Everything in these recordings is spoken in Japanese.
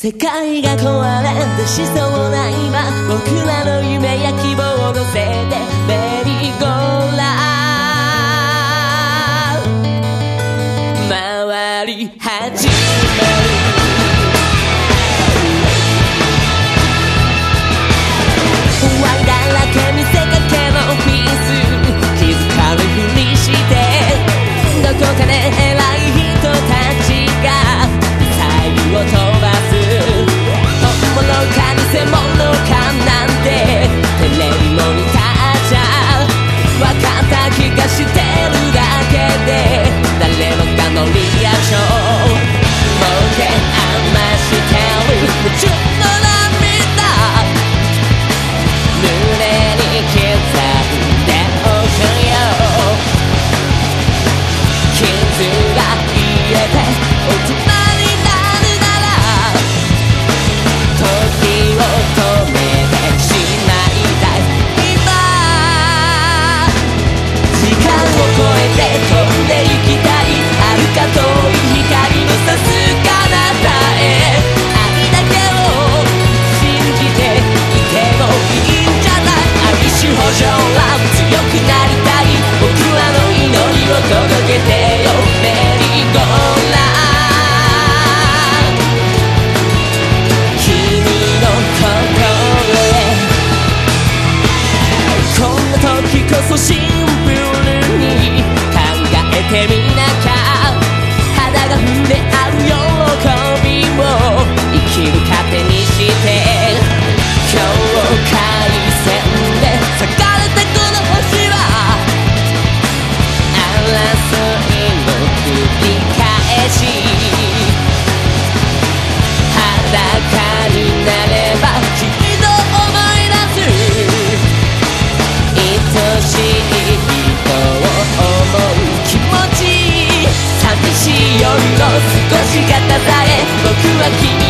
世界が壊れてしそうな今僕らの夢や希望を乗せてメリーゴーラー回り始める。どこかで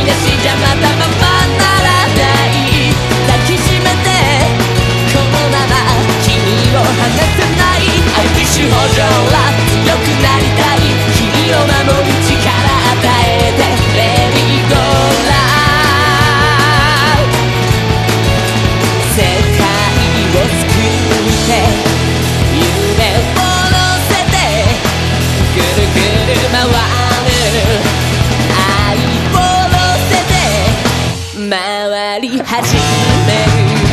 y así ya mataba り始める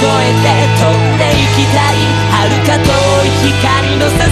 声 cuando se